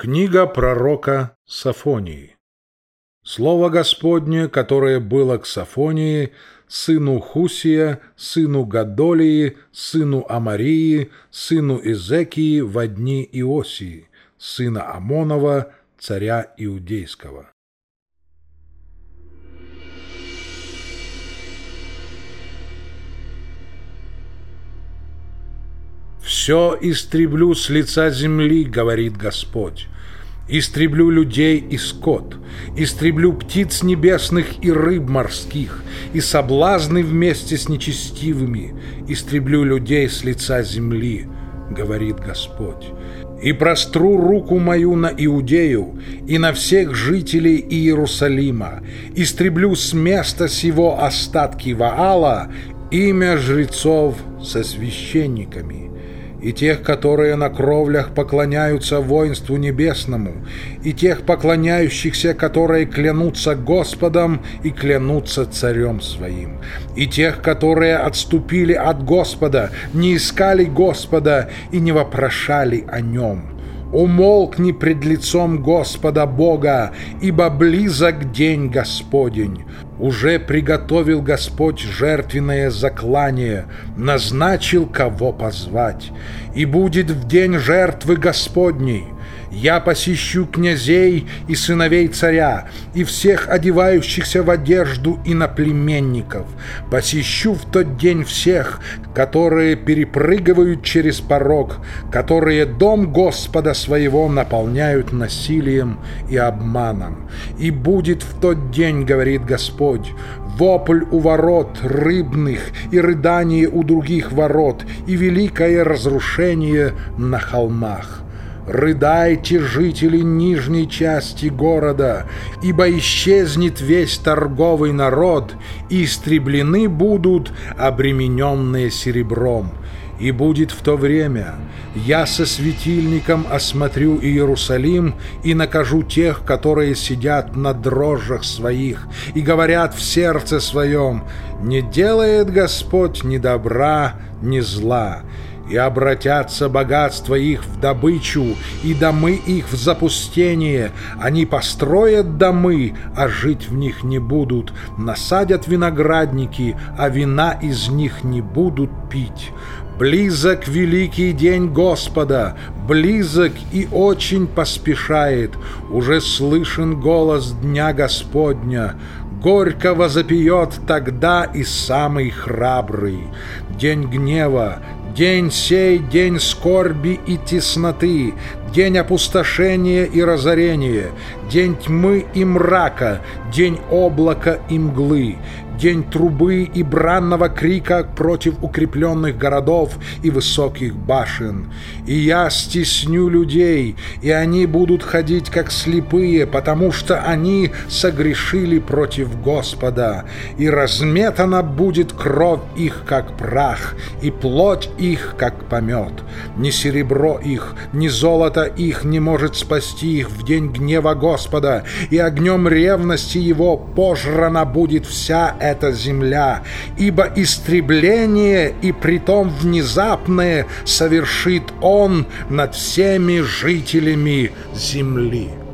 Книга пророка Сафонии. Слово Господне, которое было к Сафонии, сыну Хусия, сыну Гадолии, сыну Амарии, сыну Изекии в дни Иосии, сына Амонова, царя Иудейского. «Все истреблю с лица земли, — говорит Господь, — истреблю людей и скот, истреблю птиц небесных и рыб морских, и соблазны вместе с нечестивыми, истреблю людей с лица земли, — говорит Господь. И простру руку мою на Иудею и на всех жителей Иерусалима, истреблю с места сего остатки Ваала, имя жрецов со священниками» и тех, которые на кровлях поклоняются воинству небесному, и тех поклоняющихся, которые клянутся Господом и клянутся царем своим, и тех, которые отступили от Господа, не искали Господа и не вопрошали о нем. Умолкни пред лицом Господа Бога, ибо близок день Господень. Уже приготовил Господь жертвенное заклание, назначил, кого позвать. И будет в день жертвы Господней — я посещу князей и сыновей царя, и всех одевающихся в одежду иноплеменников. Посещу в тот день всех, которые перепрыгивают через порог, которые дом Господа своего наполняют насилием и обманом. И будет в тот день, говорит Господь, вопль у ворот рыбных и рыдание у других ворот, и великое разрушение на холмах. Рыдайте, жители нижней части города, ибо исчезнет весь торговый народ, и истреблены будут обремененные серебром. И будет в то время, я со светильником осмотрю Иерусалим и накажу тех, которые сидят на дрожжах своих и говорят в сердце своем, не делает Господь ни добра, ни зла, и обратятся богатства их в добычу, и домы их в запустение. Они построят домы, а жить в них не будут, насадят виноградники, а вина из них не будут пить. Близок великий день Господа, близок и очень поспешает. Уже слышен голос дня Господня. Горько возопьет тогда и самый храбрый. День гнева, День сей, день скорби и тесноты, день опустошения и разорения, день тьмы и мрака, день облака и мглы, день трубы и бранного крика против укрепленных городов и высоких башен. И я стесню людей, и они будут ходить как слепые, потому что они согрешили против Господа, и разметана будет кровь их, как прах, и плоть их, как помет. Ни серебро их, ни золото их не может спасти их в день гнева Господа, и огнем ревности его пожрана будет вся эта земля, ибо истребление и притом внезапное совершит он над всеми жителями земли.